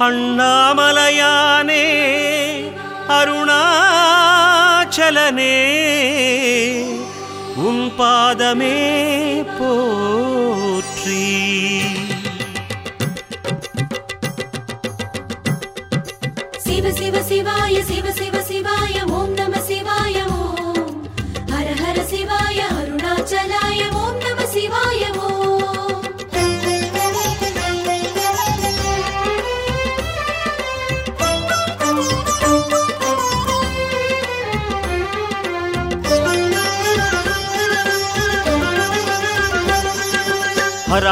அண்ணாமலையானே அருணாச்சலனே உன் பாதமே போற்றி.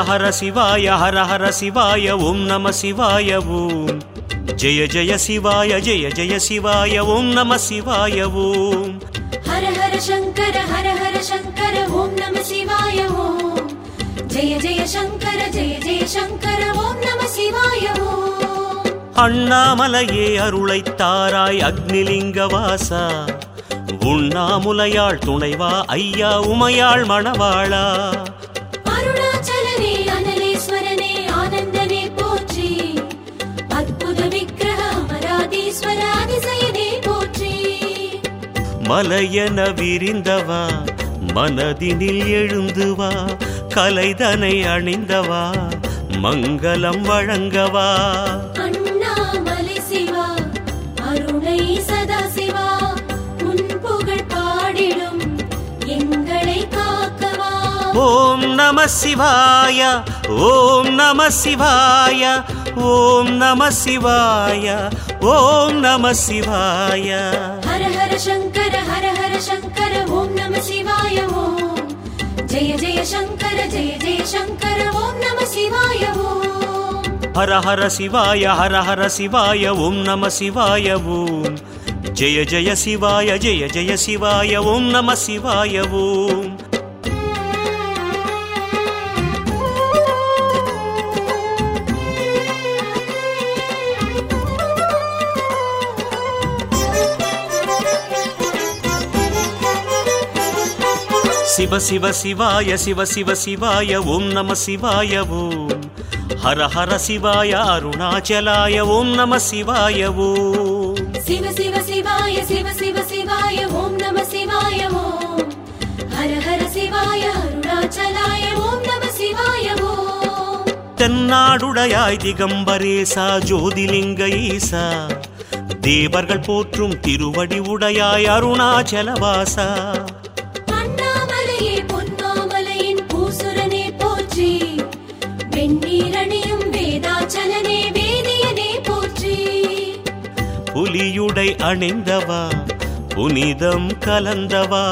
ஹர சிவாய ஹர ஹர சிவாய ஓம் நம சிவாய ஓம். ஜெய ஜெய சிவாய ஜெய ஜெய சிவாய ஓம் நம சிவாய ஓம். ஹர ஹர சங்கர ஹர ஹர சங்கர ஓம் நம சிவாய ஓம். ஜெய ஜெய சங்கர ஜெய ஜெய சங்கர ஓம் நம சிவாய ஓம். அண்ணாமலையே அருளைத் தாராய் அக்னிலிங்க வாசா. உண்ணாமுலையாள் துணைவா ஐயா உமையாள் மணவாளா. மலையென விரிந்தவா மனதினில் எழுந்து வா கலைதனை அணிந்தவா மங்களம் வழங்கவா. ஓம் நம சிவாய ஓம் நம சிவாய ஓம் நம சிவாய ஓம் நம சிவாய. शङ्कर हर हर शङ्कर ॐ नम शिवाय जय जय शङ्कर जय जय शङ्कर ॐ नम शिवाय हर हर शिवाय हर हर शिवाय ॐ नम शिवाय ॐ जय जय शिवाय जय जय शिवाय ॐ नम शिवाय ॐ சிவ சிவ சிவாய சிவ சிவ சிவாய ஓம் நம சிவாய ஓம். ஹர ஹர சிவாய அருணாச்சலாய ஓம் நம சிவாய ஓம். சிவ சிவ சிவாய சிவ சிவ சிவாய ஓம் நம சிவாய ஓம். ஹர ஹர சிவாய அருணாச்சலாய ஓம் நம சிவாய ஓம். தென்னாடுடையாய் திகம்பரேசா ஜோதிலிங்க ஈசா. தேவர்கள் போற்றும் திருவடி உடையாய் அருணாச்சலவாசா. புலியுடை அணிந்தவா? புனிதம் கலந்தவா?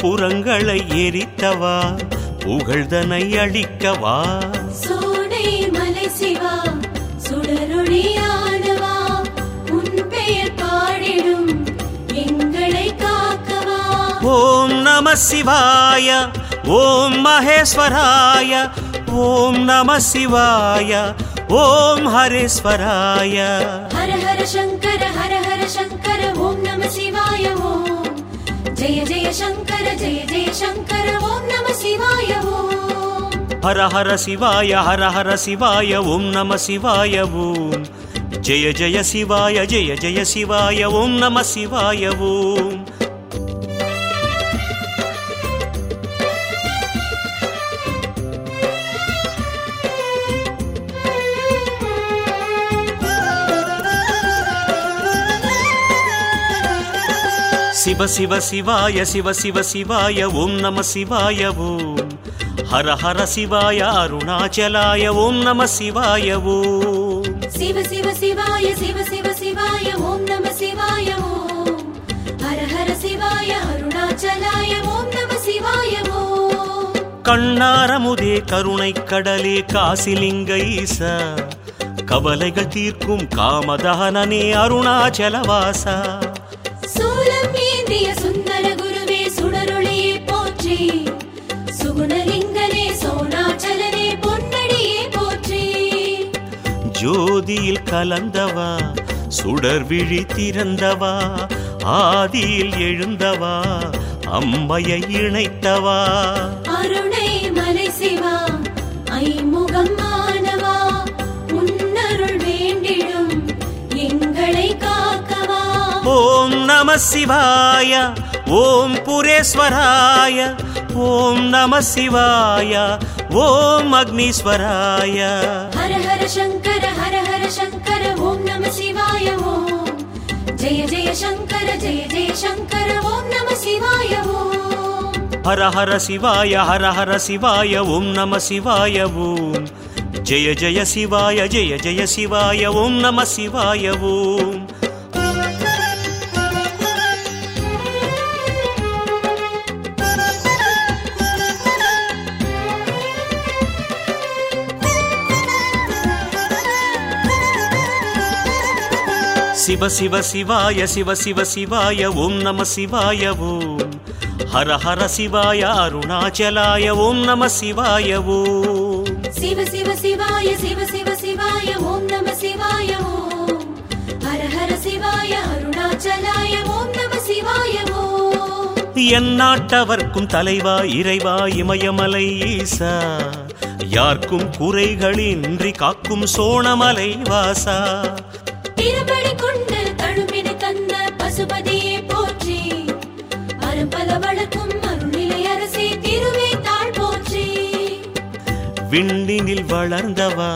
புறங்களை எரித்தவா? புகழ்தனை அளிக்கவா? சோடை மலை சிவா சுடரொளியானவா உன் பெயர் பாடிடும் எங்களை காக்கவா? ஓம் நம சிவாய ஓம் மகேஸ்வராய ஓம் நம சிவாய ஓம் ஹரேஸ்வராய. ஹர ஹர சங்கர சங்கர ஜெய ஜெய சங்கர ஓம் நம சிவாய ஓம். ஹர ஹர சிவாய ஹர ஹர சிவாய ஓம் நம சிவாய ஓம். ஜெய ஜெய சிவாய ஜெய ஜெய சிவாய ஓம் நம சிவாய ஓம். சிவ சிவ சிவாய சிவ சிவ சிவாய ஓம் நம சிவாய ஓம். ஹர ஹர சிவாய அருணாச்சலாய ஓம் நம சிவாய ஓம். சிவ சிவ சிவாய சிவ சிவ சிவாய ஓம் நம சிவாய ஓம். ஹர ஹர சிவாய அருணாச்சலாய ஓம் நம சிவாய ஓம். கண்ணாரமுதே கருணை கடலே காசிலிங்க ஈசா. கவலைகள் தீர்க்கும் காமதகனனே அருணாச்சலவாசா. சுகுணலிங்கனே சோனாச்சலனே பொன்னடியே போற்றி. ஜோதியில் கலந்தவா சுடர் விழி திறந்தவா ஆதியில் எழுந்தவா அம்மையை இணைத்தவா. அருணை மலை சிவா ஐமுகம் மாணவா உன்னருள் வேண்டிடும் எங்களை காக்கவா. ஓம் நம சிவாய ஓம் புரேஸ்வராய ॐ नमः शिवाय ॐ अग्नेश्वराय। हर हर शङ्कर हर हर शङ्कर ॐ नमः शिवाय ॐ। जय जय शङ्कर जय जय शङ्कर ॐ नमः शिवाय ॐ। हर हर शिवाय हर हर शिवाय ॐ नमः शिवाय ॐ। जय जय शिवाय जय जय शिवाय ॐ नमः शिवाय ॐ। சிவ சிவ சிவாய சிவ சிவ சிவாய ஓம் நம சிவாய ஓம். ஹர ஹர சிவாய அருணாச்சலாய ஓம் நம சிவாய ஓம். சிவ சிவ சிவாய சிவ சிவ சிவாய ஓம் நம சிவாய ஓம். ஹர ஹர சிவாய அருணாச்சலாய ஓம் நம சிவாய ஓம். என் நாட்டவர்க்கும் தலைவா இறைவா இமயமலை ஈசா. யார்க்கும் குறைகளின்றி காக்கும் சோணமலை வாசா. திருப்படி கொண்டு தழும்பினை தந்த பசுபதியே போற்றி அரும்பல வளர்க்கும் அருள்நிலை அரசே திருவே தாழ் போற்றி. விண்ணினில் வளர்ந்தவா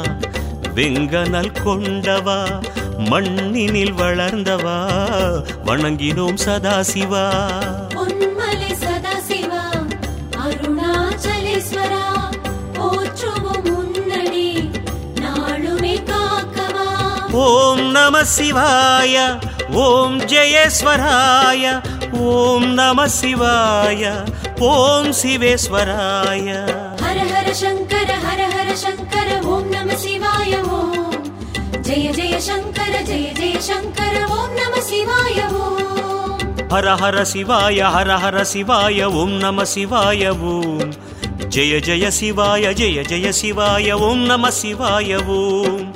வெங்கனல் கொண்டவா மண்ணினில் வளர்ந்தவா வணங்கினோம் சதாசிவா. பொன்மலை சதாசிவா அருணாச்சலேஸ்வரா போற்றுவோம் முன்னடி நாளுமே காக்கவா. ஓம் नम शिवाय ओं जयेश्वराय ओं नम शिवाय ओं शिवेश्वराय। हर हर शंकर हर हर शंकर ओं नम शिवाय जय जय शंकर जय जय शंकर ओं नम शिवाय हर हर शिवाय हर हर शिवाय ओं नम शिवाय ओं जय जय शिवाय जय जय शिवाय ओं नम शिवाय ओं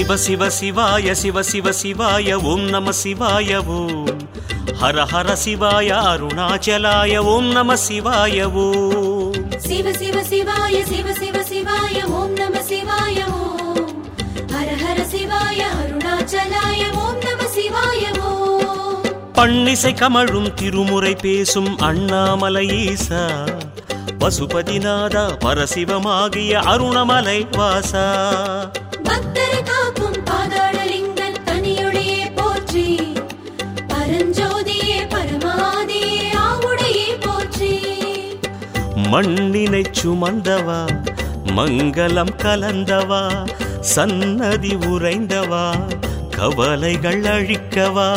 சிவ சிவ சிவாய சிவ சிவ சிவாய ஓம் நம சிவாய ஓம். ஹர ஹர சிவாய அருணாச்சலாய ஓம் நம சிவாய ஓம். சிவ சிவ சிவாய சிவ சிவ சிவாய ஓம் நம சிவாய ஓம். ஹர ஹர சிவாய அருணாச்சலாய ஓம் நம சிவாய ஓம். பன்னிசை கமழும் திருமுறை பேசும் அண்ணாமலை ஈசா. பசுபதிநாதா பரசிவமாகிய அருணமலை வாசா. மண்ணினை சுமந்தவா? மங்களம் கலந்தவா? சன்னதி உறைந்தவா? கவலைகள் அழிக்கவா?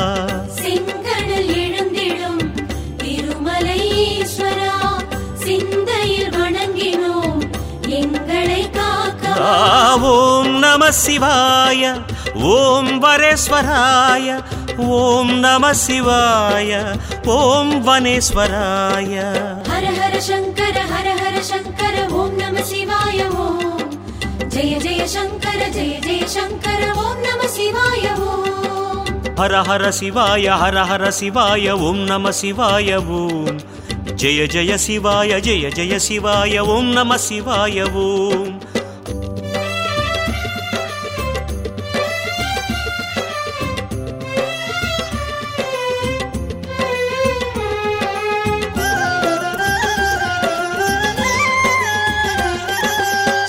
ஓம் நம சிவாய ஓம் வரேஸ்வராய ॐ नमः शिवाय ॐ वनेश्वराय। हर हर शङ्कर हर हर शङ्कर ॐ नमः शिवाय ॐ। जय जय शङ्कर जय जय शङ्कर ॐ नमः शिवाय ॐ। हर हर शिवाय हर हर शिवाय ॐ नमः शिवाय ॐ। जय जय शिवाय जय जय शिवाय ॐ नमः शिवाय ॐ।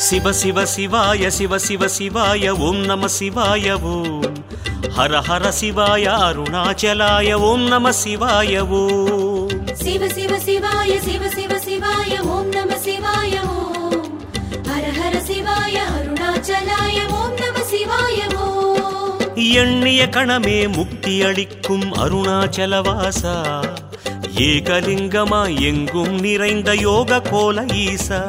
சிவ சிவ சிவாய சிவ சிவ சிவாய ஓம் நம சிவாய ஓம். ஹர ஹர சிவாய அருணாச்சலாய ஓம் நம சிவாய ஓம். சிவ சிவ சிவாய சிவ சிவ சிவாய ஓம் நம சிவாய ஓம். ஹர ஹர சிவாய அருணாச்சலாய ஓம் நம சிவாய ஓம். எண்ணிய கணமே முக்தி அளிக்கும் அருணாச்சலவாசா. ஏகலிங்கமா எங்கும் நிறைந்த யோக கோல ஈசா.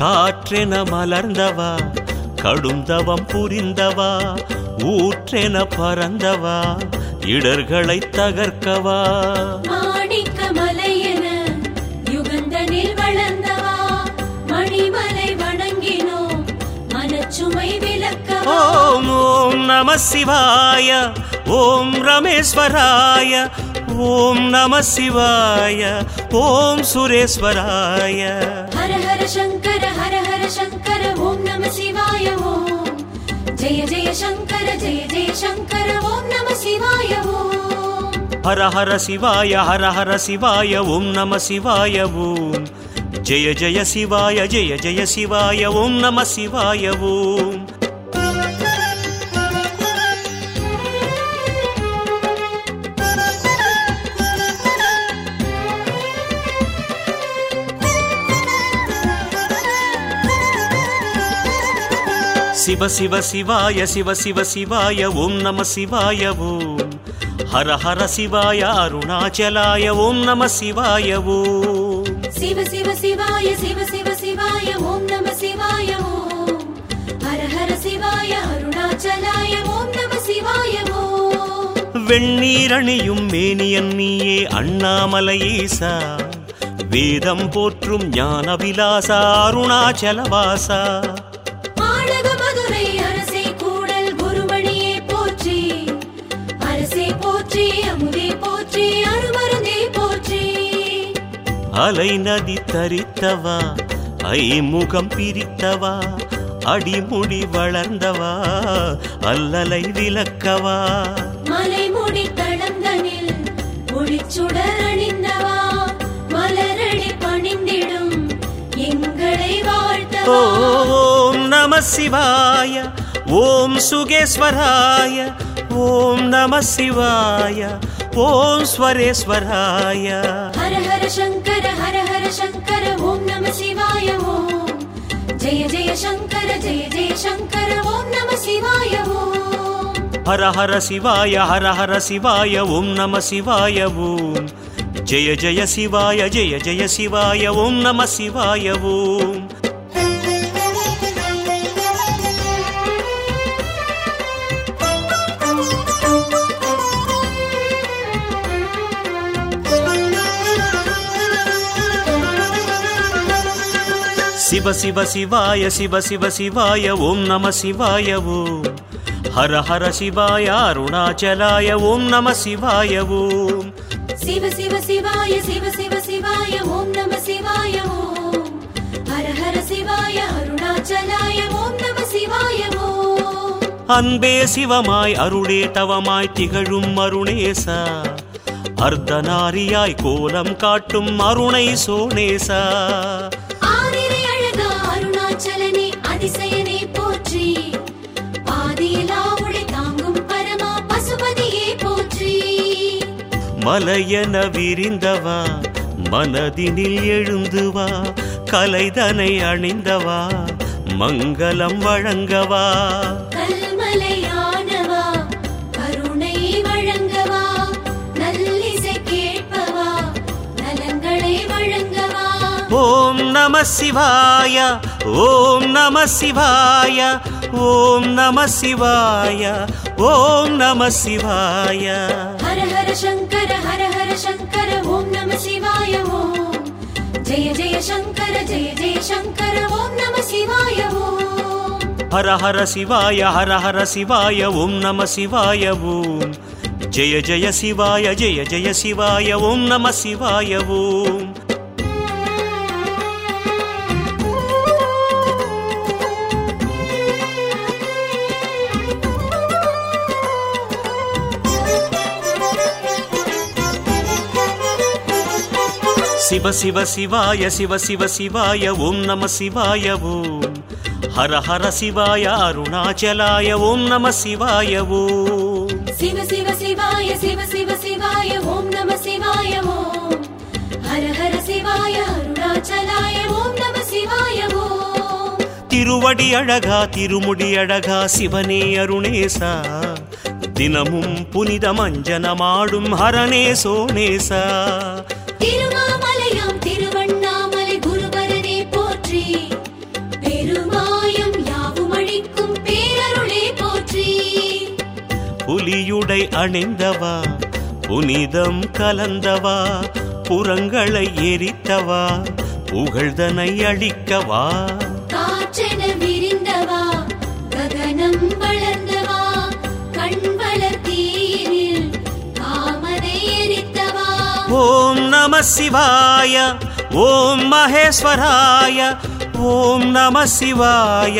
காற்றென மலர்ந்தவா கடுந்தவம் புரிந்தவா ஊற்றென பறந்தவா இடர்களை தகர்க்கவா? ஓம் ஓம் நம சிவாய ஓம் ரமேஸ்வராய ஓம் நம சிவாய ஓம் சுரேஸ்வராய. ஹர शङ्कर हर हर शङ्कर ॐ नम शिवाय ॐ जय जय शङ्कर जय जय शङ्कर ॐ नम शिवाय हर हर शिवाय हर हर शिवाय ॐ नम शिवाय ॐ जय जय शिवाय जय जय शिवाय ॐ नम शिवाय ॐ சிவ சிவ சிவாய சிவ சிவ சிவாய ஓம் நம சிவாய ஓம். ஹர ஹர சிவாய அருணாச்சலாய ஓம் நம சிவாய ஓம். சிவ சிவ சிவாய சிவ சிவ சிவாய ஓம் நம சிவாய ஓம். ஹர ஹர சிவாய அருணாச்சலாய ஓம் நம சிவாய ஓம். வெண்ணீரணியும் மேனியன் நீயே அண்ணாமலையீசா வேதம் போற்றும் ஞான விலாசா அருணாச்சலவாசா. அலை நதி தரித்தவா? ஐமுகம் பிரித்தவா? அடிமுடி வளர்ந்தவா? அல்லலை விலக்கவா மலைமுடி தடந்தனில் ஒளிச்சுடர் அணிந்தவா? மலரடி பணிந்திடும் எங்களை வாழ்த்தவா? ஓம் நம சிவாய ஓம் சுகேஸ்வராய ஓம் நம சிவாய ॐ स्वरेश्वराय हर हर शङ्कर हर हर शङ्कर ॐ नम शिवाय ॐ जय जय शङ्कर जय जय शङ्कर ॐ नम शिवाय ॐ हर हर शिवाय हर हर शिवाय ॐ नम शिवाय ॐ जय जय शिवाय जय जय शिवाय ॐ नम शिवाय ॐ சிவ சிவ சிவாய சிவ சிவ சிவாய ஓம் நம சிவாய ஓம் ஹர ஹர சிவாய அருணாச்சலாய ஓம் நம சிவாய ஓம் சிவ சிவ சிவாய சிவ சிவ சிவாய ஓம் நம சிவாய ஓம் ஹர ஹர சிவாய அருணாச்சலாய ஓம் நம சிவாய ஓம் அன்பே சிவமாய் அருளே தவமாய் திகழும் அருணேசா அர்த்தநாரியாய் கோலம் காட்டும் அருணை சோனேசா மலையென விரிந்தவா மனதினில் எழுந்துவா கலைதனை அணிந்தவா மங்களம் வழங்கவா. ஓம் நம சிவாய ஓம் நம சிவாய ஓம் நம சிவாய ஓம் நம சிவாய. ஹர ஹர சங்கர ஜெய ஜெய சங்கர ஜெய ஜெய சங்கர ஓம் நம சிவாய ஓம் ஹர ஹர சிவாய ஹர ஹர சிவாய ஓம் நம சிவாய ஓம் ஜெய ஜெய சிவாய ஜெய ஜெய சிவாய ஓம் நம சிவாய ஓம் சிவ சிவ சிவாய சிவ சிவ சிவாய ஓம் நம சிவாய ஓம் ஹர ஹர சிவாய அருணாச்சலாய ஓம் நம சிவாய ஓம் சிவ சிவ சிவாய சிவ சிவ சிவாய ஓம் நம சிவாய ஓம் ஹர ஹர சிவாய அருணாச்சலாய ஓம் நம சிவாய ஓம் திருவடி அழகா திருமுடி அழகா சிவனே அருணேசா தினமும் புனித மஞ்சனமாடும் ஹரனே சோனேசா திருமாமலையாம் புலியுடை அணிந்தவா? புனிதம் கலந்தவா? புறங்களை எரித்தவா? புகழ்தனை அளிக்கவா காற்றென விரிந்தவா? ககனம் வளர்ந்தவா? கண் வளர்த்தீரில் காமனை எரித்தவா? ஓம் நம சிவாய ஓம் மகேஸ்வராய ஓம் நம சிவாய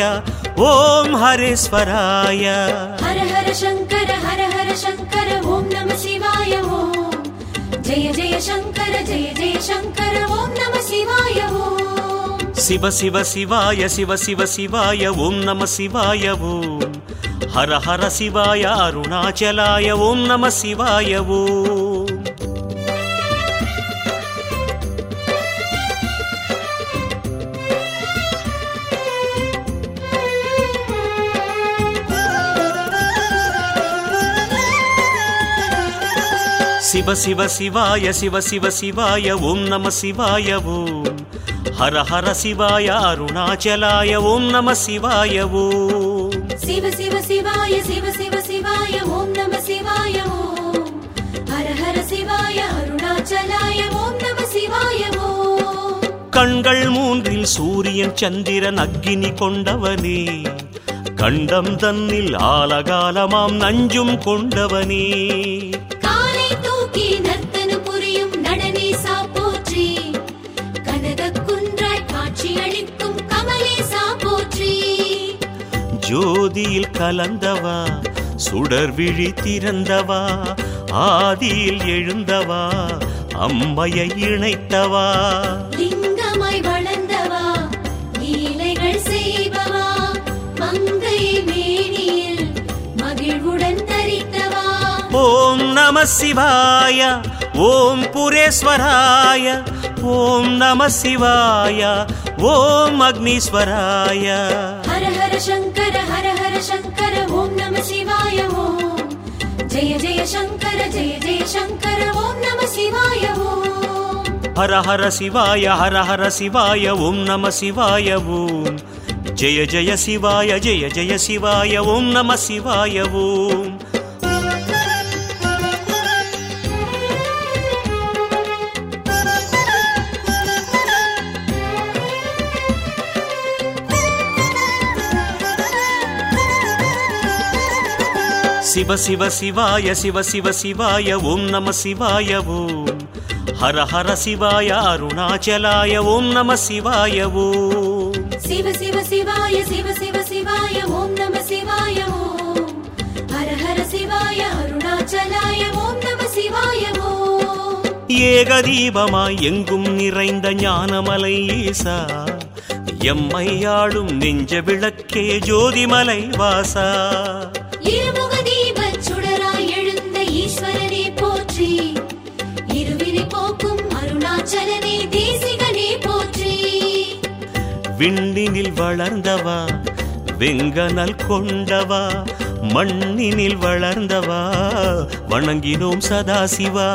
ஓம் ஹரேஸ்வராய. ஹர ஹர சங்கர ஹர ஜெய ஜெய சங்கர ஓம் நம சிவாய ஓம் சிவ சிவ சிவாய சிவ சிவ சிவாய ஓம் நம சிவாய ஓம் ஹர ஹர சிவாய அருணாச்சலாய ஓம் சிவ சிவ சிவாய சிவ சிவ சிவாய ஓம் நம சிவாய ஓம். ஹர ஹர சிவாய அருணாச்சலாய ஓம் நம சிவாய ஓம். சிவ சிவ சிவாய சிவ சிவ சிவாய ஓம் நம சிவாய ஓம். ஹர ஹர சிவாய அருணாச்சலாய ஓம் நம சிவாய ஓம். கண்கள் மூன்றில் சூரியன் சந்திரன் அக்கினி கொண்டவனே. கண்டம் தன்னில் ஆலகாலமாம் நஞ்சும் கொண்டவனே. ஜோதியில் கலந்தவா சுடர் விழி திறந்தவா ஆதியில் எழுந்தவா அம்மையை இணைத்தவா? லிங்கமாய் வளர்ந்தவா லீலைகள் செய்பவா மங்கை மேனியில் மகிழ்வுடன் தரித்தவா? ஓம் நம சிவாய ஓம் புரேஸ்வராய ஓம் நம சிவாய ஓம் அக்னீஸ்வராய. शङ्कर हर हर शङ्कर ॐ नम शिवाय जय जय शङ्कर जय जय शङ्कर ॐ नम शिवाय हर हर शिवाय हर हर शिवाय ॐ नम शिवाय ॐ जय जय शिवाय जय जय शिवाय ॐ नम शिवाय ॐ சிவ சிவ சிவாய சிவ சிவ சிவாய ஓம் நம சிவாய ஓம். ஹர ஹர சிவாய அருணாச்சலாய ஓம் நம சிவாய ஓம். சிவ சிவ சிவாய சிவ சிவ சிவாய ஓம் நம சிவாய ஓம். ஹர ஹர சிவாய அருணாச்சலாய ஓம் நம சிவாய ஓம். ஏகதீபமாய் எங்கும் நிறைந்த ஞானமலை ஈசா. எம்மையாடும் நெஞ்ச விளக்கே ஜோதிமலை வாசா. விண்ணினில் வளர்ந்தவா வெங்கனல் கொண்டவா மண்ணினில் வளர்ந்தவா வணங்கினோம் சதாசிவா.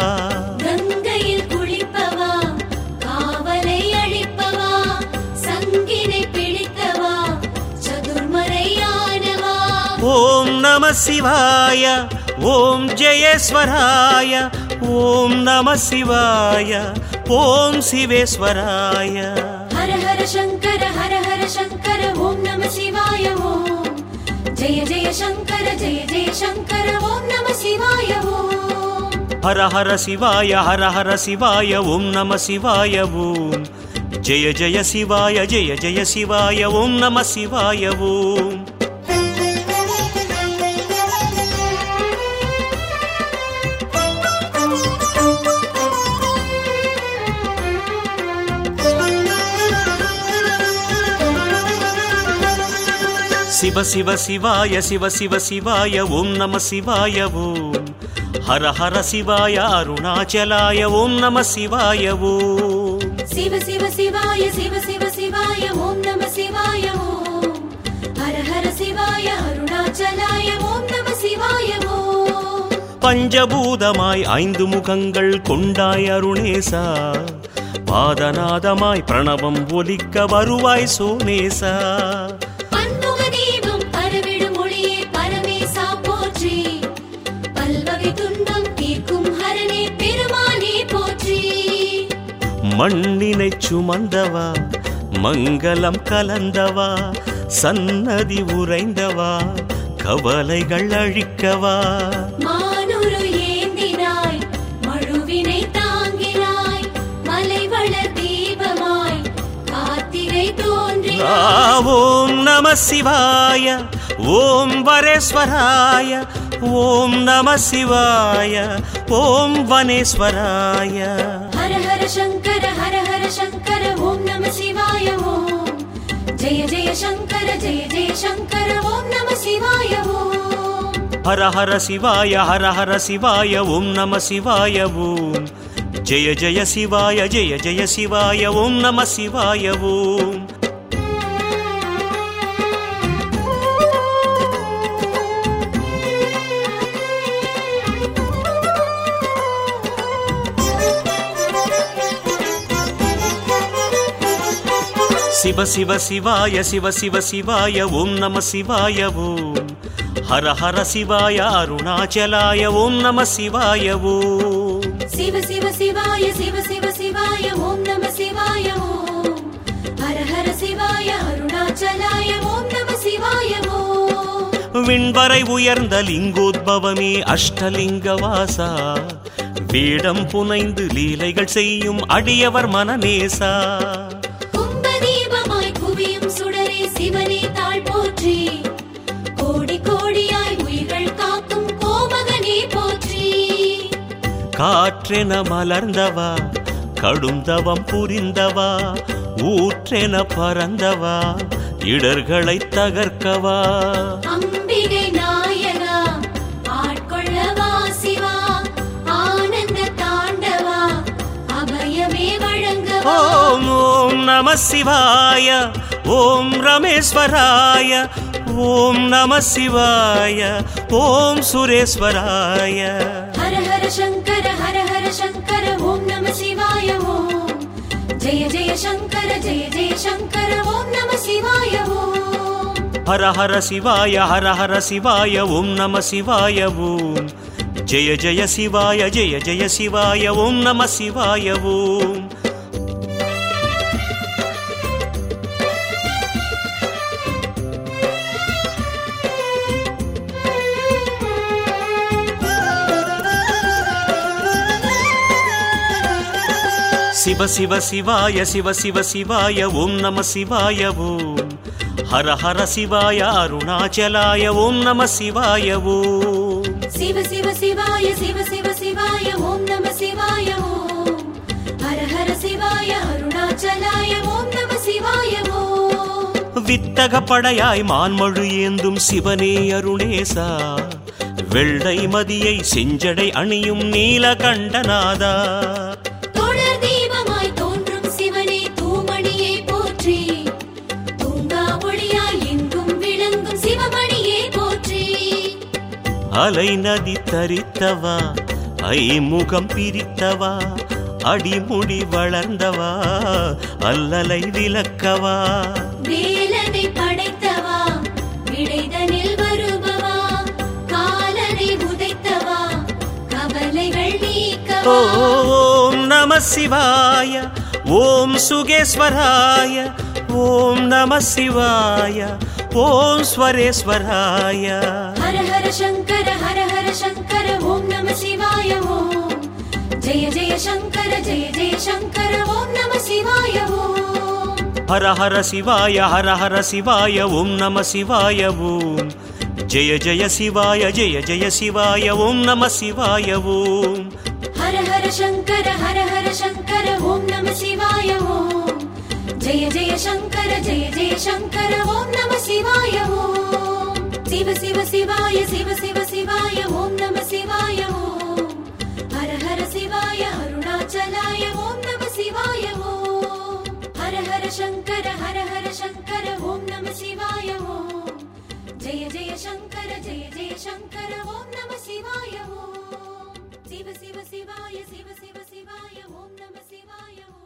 ஓம் நம சிவாய ஓம் ஜெயேஸ்வராய ஓம் நம சிவாய ஓம் சிவேஸ்வராய. हर शङ्कर हर हर शङ्कर ॐ नम शिवाय ॐ जय जय शङ्कर जय जय शङ्कर ॐ नम शिवाय हर हर शिवाय हर हर शिवाय ॐ नम शिवाय ॐ जय जय शिवाय जय जय शिवाय ॐ नम शिवाय ॐ சிவ சிவ சிவாய சிவ சிவ சிவாய ஓம் நம சிவாய ஓம். ஹர ஹர சிவாய அருணாச்சலாய ஓம் நம சிவாய ஓம். சிவ சிவ சிவாய சிவ சிவ சிவாய ஓம் நம சிவாய ஓம். ஹர ஹர சிவாய அருணாச்சலாய ஓம் நம சிவாய ஓம். பஞ்சபூதமாய் ஐந்து முகங்கள் கொண்டாய் அருணேசா. பாதநாதமாய் பிரணவம் ஒலிக்க வருவாய் சோனேசா. மண்ணினை சுமந்தவா? மங்களம் கலந்தவா? சன்னதி உறைந்தவா? கவலைகள் அழிக்கவா? ஓம் நம சிவாய ஓம் வரேஸ்வராய ஓம் நம சிவாய ஓம் வனேஸ்வராய. हर हर शङ्कर ॐ नम शिवाय ॐ जय जय शङ्कर जय जय शङ्कर ॐ नम शिवाय हर हर शिवाय हर हर शिवाय ॐ नम शिवाय ॐ जय जय शिवाय जय जय शिवाय ॐ नम शिवाय ॐ சிவ சிவ சிவாய சிவ சிவ சிவாய ஓம் நம சிவாய ஓம். ஹர ஹர சிவாய அருணாச்சலாய ஓம் நம சிவாய ஓம். சிவ சிவ சிவாய சிவ சிவ சிவாய ஓம் நம சிவாய ஓம். ஹர ஹர சிவாய அருணாச்சலாய ஓம் நம சிவாய ஓம். விண்வரை உயர்ந்த லிங்கோத்பவமே அஷ்டலிங்க வாசா. வேடம் புனைந்து லீலைகள் செய்யும் அடியவர் மனநேசா. காற்றென மலர்ந்தவா கடும் தவம் புரிந்தவா ஊற்றென பறந்தவா இடர்களை தகர்க்கவா. ஓம் ஓம் நம சிவாய ஓம் ரமேஸ்வராய ஓம் நம சிவாய ஓம் சுரேஸ்வராய. हर हर शङ्कर ॐ नम शिवाय ॐ जय जय शङ्कर जय जय शङ्कर ॐ नम शिवाय हर हर शिवाय हर हर शिवाय ॐ नम शिवाय ॐ जय जय शिवाय जय जय शिवाय ॐ नम शिवाय ॐ சிவ சிவ சிவாய சிவ சிவ சிவாய ஓம் நம சிவாய ஓம். ஹர ஹர சிவாய அருணாச்சலாய ஓம் நம சிவாய ஓம். சிவ சிவ சிவாய சிவ சிவ சிவாய ஓம் நம சிவாய ஓம். ஹர ஹர சிவாய அருணாச்சலாய ஓம் நம சிவாய ஓம். வித்தக படையாய் மான்மழு ஏந்தும் சிவனே அருணேசா வெள்ளை மதியை செஞ்சடை அணியும் நீலகண்டநாதா. அலை நதி தரித்தவா ஐமுகம் பிரித்தவா அடிமுடி வளர்ந்தவா அல்லலை விலக்கவா வேலனை படைத்தவா விடைதனில் வருபவா காலனை உதைத்தவா கவலைகள் நீக்கவா? ஓம் நம சிவாய ஓம் சுகேஸ்வராய ॐ नमः शिवाय ॐ स्वरेश्वराय। हर हर शङ्कर हर हर शङ्कर ॐ नमः शिवाय ॐ। जय जय शङ्कर जय जय शङ्कर ॐ नमः शिवाय ॐ। हर हर शिवाय हर हर शिवाय ॐ नमः शिवाय ॐ। जय जय शिवाय जय जय शिवाय ॐ नमः शिवाय ॐ। हर हर शङ्कर हर हर शङ्कर ॐ नमः शिवाय ॐ। जय जय शङ्कर जय जय शङ्कर ॐ नम ॐ शिव शिव शिवाय शिव शिव शिवाय ॐ नम शिवाय ॐ हर हर शिवाय अरुणाचलाय ॐ नम ॐ हर हर शङ्कर हर हर शङ्कर ॐ नम ॐ जय जय शङ्कर जय जय शङ्कर ॐ नम शिवाय ॐ शिव शिव शिवाय शिव शिव शिवाय ॐ नम शिवाय ॐ